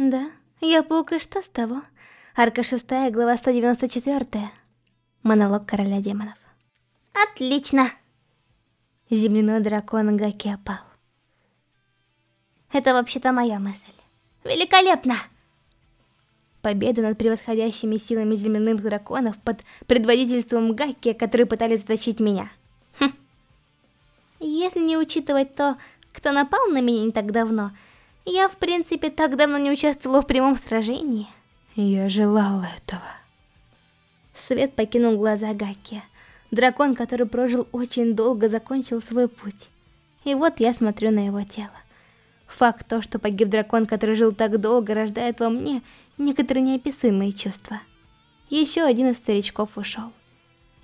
Да, я паук, и что с того? Арка 6, глава 194. Монолог короля демонов. Отлично! Земляной дракон Гаки опал. Это вообще-то моя мысль. Великолепно! Победа над превосходящими силами земляных драконов под предводительством Гаки, которые пытались заточить меня. Хм. Если не учитывать то, кто напал на меня не так давно, я, в принципе, так давно не участвовала в прямом сражении. Я желал этого. Свет покинул глаза Гаки. Дракон, который прожил очень долго, закончил свой путь. И вот я смотрю на его тело. Факт то, что погиб дракон, который жил так долго, рождает во мне некоторые неописуемые чувства. Еще один из старичков ушел.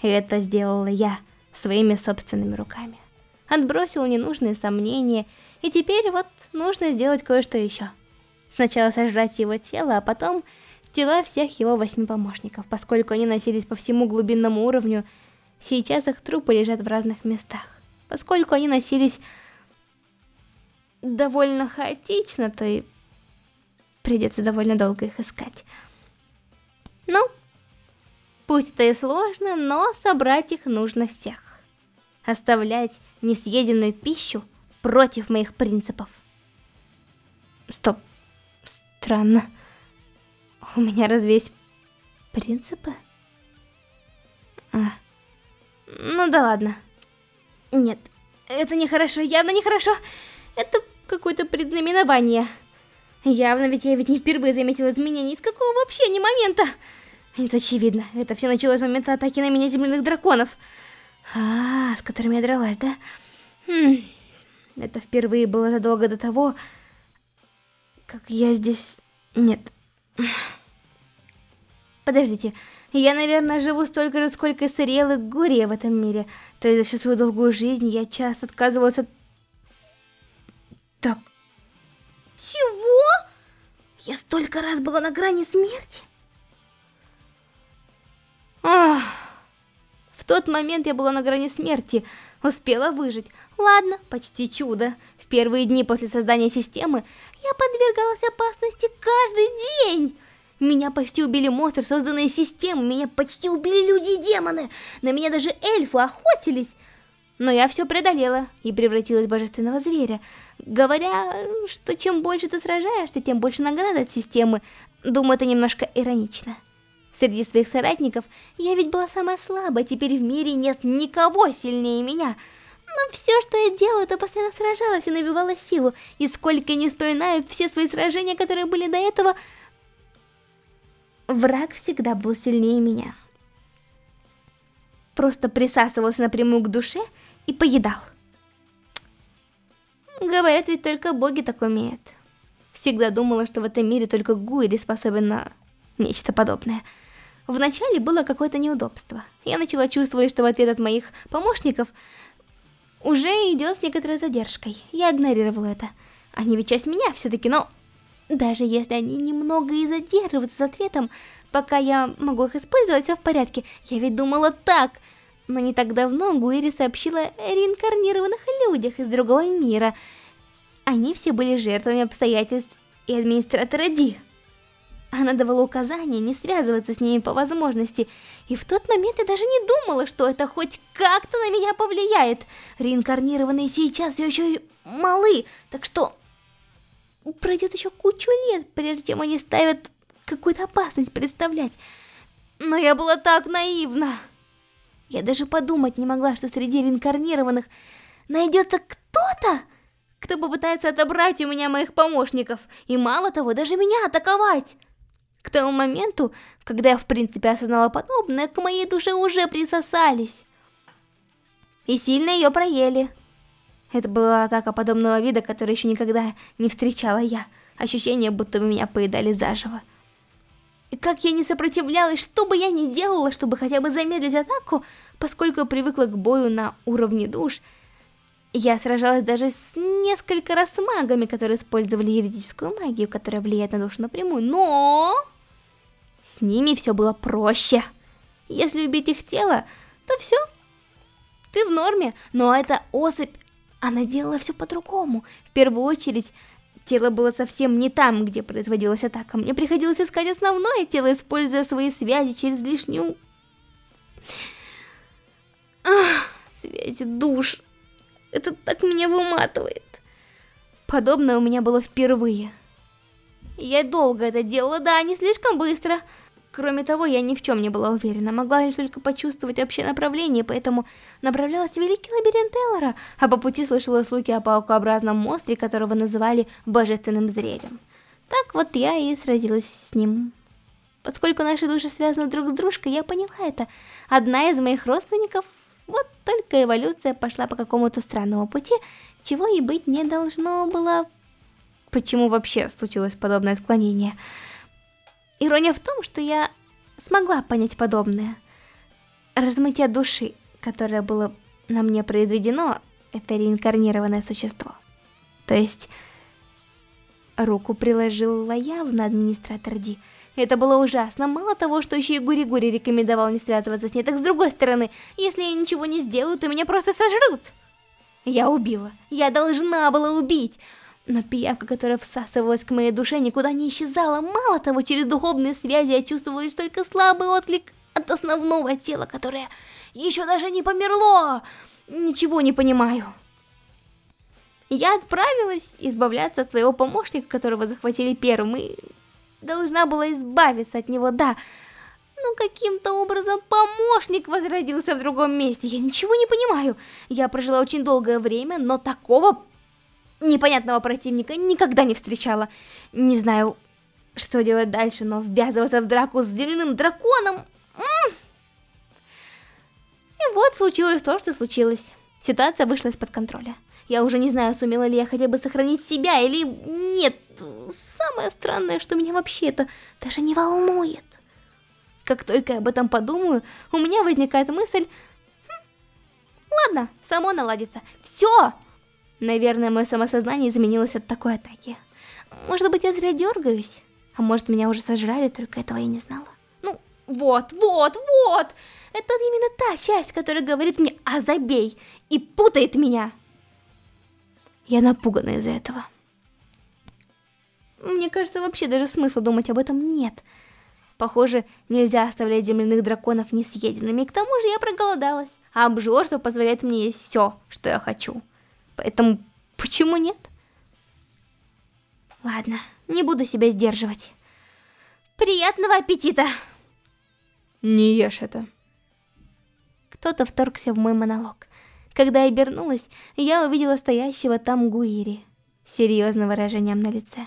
И это сделала я своими собственными руками. Отбросил ненужные сомнения, и теперь вот нужно сделать кое-что еще. Сначала сожрать его тело, а потом тела всех его восьми помощников, поскольку они носились по всему глубинному уровню, сейчас их трупы лежат в разных местах. Поскольку они носились довольно хаотично, то и придется довольно долго их искать. Ну, пусть это и сложно, но собрать их нужно всех. Оставлять несъеденную пищу против моих принципов. Стоп. Странно. У меня разве есть принципы? А. Ну да ладно. Нет, это нехорошо, явно нехорошо. Это какое-то предзнаменование. Явно ведь я ведь не впервые заметила изменения, с какого вообще ни момента. Это очевидно, это все началось с момента атаки на меня земляных драконов. А, с которыми я дралась, да? Хм. Это впервые было задолго до того, как я здесь... Нет. Подождите, я, наверное, живу столько же, сколько и Сариэл и Гурия в этом мире. То есть за всю свою долгую жизнь я часто отказывалась от так. Чего? Я столько раз была на грани смерти? Тот момент я была на грани смерти, успела выжить. Ладно, почти чудо. В первые дни после создания системы я подвергалась опасности каждый день. Меня почти убили монстры, созданные системой, меня почти убили люди и демоны. На меня даже эльфы охотились. Но я все преодолела и превратилась в божественного зверя. Говоря, что чем больше ты сражаешься, тем больше наград от системы. Думаю, это немножко иронично. Среди своих соратников я ведь была самая слабая, теперь в мире нет никого сильнее меня. Но все, что я делала, это постоянно сражалась и набивала силу. И сколько не вспоминаю все свои сражения, которые были до этого, враг всегда был сильнее меня просто присасывался напрямую к душе и поедал. Говорят, ведь только боги так умеют. Всегда думала, что в этом мире только Гуири способен на нечто подобное. Вначале было какое-то неудобство. Я начала чувствовать, что в ответ от моих помощников уже идет с некоторой задержкой. Я игнорировала это. Они ведь часть меня все-таки, но даже если они немного и задерживаются с ответом, пока я могу их использовать, все в порядке. Я ведь думала так. Но не так давно Гуэри сообщила о реинкарнированных людях из другого мира. Они все были жертвами обстоятельств и администратора Ди. Она давала указания не связываться с ними по возможности, и в тот момент я даже не думала, что это хоть как-то на меня повлияет. Реинкарнированные сейчас все еще малы, так что пройдет еще кучу лет, прежде чем они ставят какую-то опасность представлять. Но я была так наивна. Я даже подумать не могла, что среди реинкарнированных найдется кто-то, кто попытается отобрать у меня моих помощников, и мало того, даже меня атаковать. К тому моменту, когда я в принципе осознала подобное, к моей душе уже присосались. И сильно ее проели. Это была атака подобного вида, который еще никогда не встречала я. Ощущение, будто бы меня поедали заживо. И как я не сопротивлялась, что бы я ни делала, чтобы хотя бы замедлить атаку, поскольку привыкла к бою на уровне душ, я сражалась даже с несколько раз с магами, которые использовали юридическую магию, которая влияет на душу напрямую, но... С ними все было проще. Если убить их тело, то все, ты в норме, но эта особь, она делала все по-другому. В первую очередь, Тело было совсем не там, где производилась атака. Мне приходилось искать основное тело, используя свои связи через лишнюю... Ах, связи душ. Это так меня выматывает. Подобное у меня было впервые. Я долго это делала, да, не слишком быстро. Кроме того, я ни в чем не была уверена, могла лишь только почувствовать общее направление, поэтому направлялась в Великий Лабиринт Эллора, а по пути слышала слухи о паукообразном монстре, которого называли Божественным Зрелем. Так вот я и сразилась с ним. Поскольку наши души связаны друг с дружкой, я поняла это. Одна из моих родственников, вот только эволюция пошла по какому-то странному пути, чего и быть не должно было. Почему вообще случилось подобное отклонение? Ирония в том, что я смогла понять подобное. Размытие души, которое было на мне произведено, это реинкарнированное существо. То есть, руку приложила явно администратор Ди. Это было ужасно. Мало того, что еще и Гури-Гури рекомендовал не связываться с ней, так с другой стороны, если я ничего не сделаю, то меня просто сожрут. Я убила. Я должна была убить. Но пиявка, которая всасывалась к моей душе, никуда не исчезала. Мало того, через духовные связи я чувствовала лишь только слабый отклик от основного тела, которое еще даже не померло. Ничего не понимаю. Я отправилась избавляться от своего помощника, которого захватили первым, и должна была избавиться от него, да. Но каким-то образом помощник возродился в другом месте. Я ничего не понимаю. Я прожила очень долгое время, но такого непонятного противника никогда не встречала. Не знаю, что делать дальше, но ввязываться в драку с земляным драконом... И вот случилось то, что случилось. Ситуация вышла из-под контроля. Я уже не знаю, сумела ли я хотя бы сохранить себя или нет. Самое странное, что меня вообще это даже не волнует. Как только я об этом подумаю, у меня возникает мысль... Хм, ладно, само наладится. Все! Наверное, мое самосознание изменилось от такой атаки. Может быть, я зря дергаюсь? А может, меня уже сожрали, только этого я не знала. Ну, вот, вот, вот! Это именно та часть, которая говорит мне «А забей!» и путает меня. Я напугана из-за этого. Мне кажется, вообще даже смысла думать об этом нет. Похоже, нельзя оставлять земляных драконов несъеденными. К тому же я проголодалась, а обжорство позволяет мне есть все, что я хочу. Поэтому почему нет? Ладно, не буду себя сдерживать. Приятного аппетита! Не ешь это. Кто-то вторгся в мой монолог. Когда я обернулась, я увидела стоящего там Гуири серьезным выражением на лице.